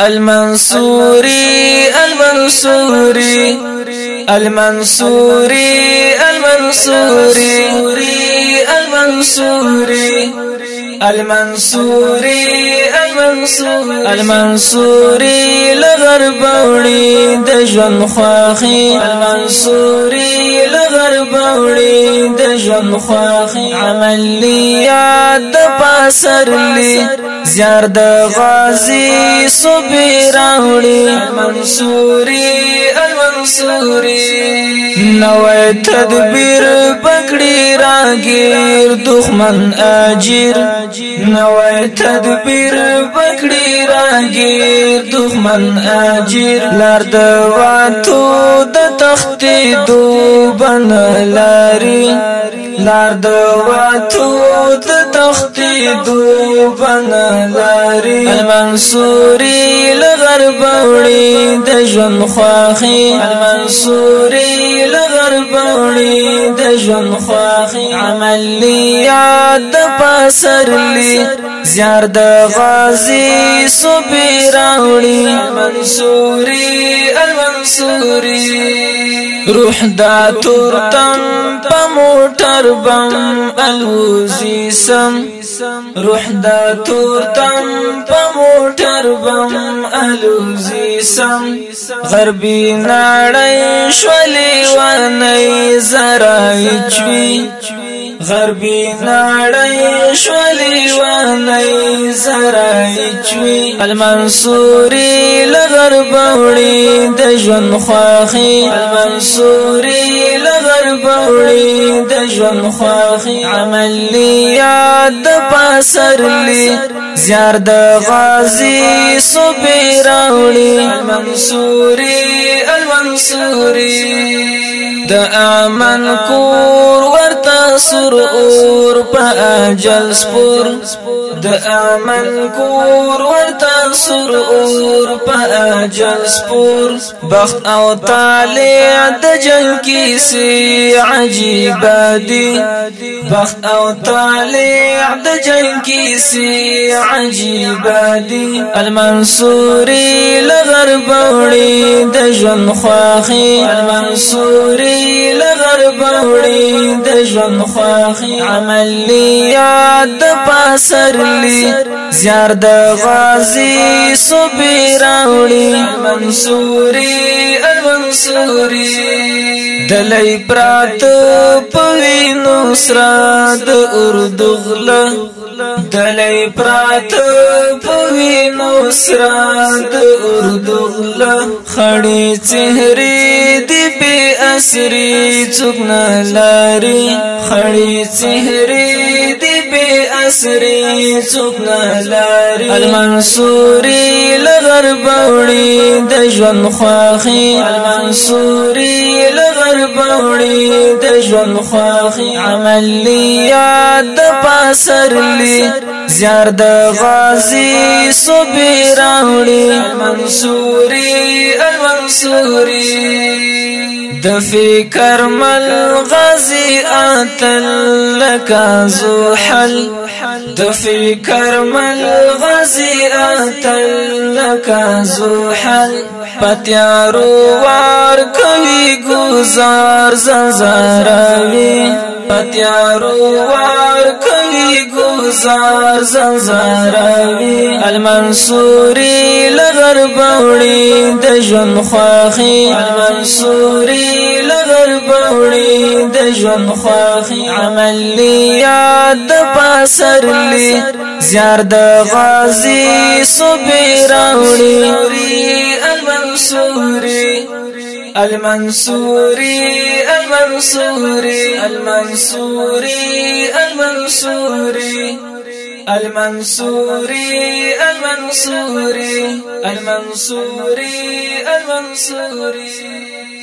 المنصوري المنصوري المنصوري المنصوري المنصوري المنصوري المنصوري المنصوري لغرب وړي د خواخي المنصوري لغرب وړي د ژوند خواخي عملیات زیار د غازی صبح راوړي منصوري المنصوري نو تدبیر پکړي راګیر دښمن اجیر نو تدبیر پکړي راګیر دښمن اجیر لار د واتو د تخت دوبن لاري لار د واتو د تختې دوبن لاري المنصوري لغرب وړي د ژوند خواخي المنصوري لغرب وړي د ژوند خواخي عملیات د پسرلی زیار د غازی صبر وړي منصوري المنصوري روح دا تورتم په موټر بم الوزي سم روح دا تورتم په موټر بم الوزي سم غربي نړۍ شولې ونې زرای چوي غربي نړۍ شولې وانه زرای چوي المنصوري لغرب وړي د ژوند خواخي المنصوري لغرب وړي د ژوند خواخي عملیات د پاسرلی زیار د غازی صبر وړي المنصوري المنصوري د عمل کور ورته سرور په اجل سپور د عمل کور ورته سرور په اجل سپور بخت او طالع د جل کی سي عجيب دي بخت او طالع د جل کی سي عجيب دي المنصوري لغرب وړي د جن خواخي المنصوري خوشي لغر بوړي د ژوند خواخي عملیات د پاسرلی زیار د غازی صبر راوړي منصوري المنصوري دلی پرات پوی نصرا د اردو غله دلی پرات پوی نصرا د اردو غله خړې چهره دی بے اسری چکنا لاری خڑی چہری دی بے اسری چکنا لاری المنصوری لغر بوڑی د ژوند خواخی المنصوری لغر بوڑی د ژوند خواخی عملیات د پاسرلی زیار د غازی صبر راوړي منصوري المنصوري د فکر مل اتل لك زو حل د فکر مل غزي اتل لکا زو حل پتیارو وار کوي گزار زنزاروي پتیارو وار زار زنزاروي المنصوري لغر بوڑی د ژوند المنصوري لغر بوڑی د ژوند عملي عملیات د پاسرلی زیار د غازی صبر المنصوري المنصوري المنصوري المنصوري المنصوري المنصوري المنصوري المنصوري المنصوري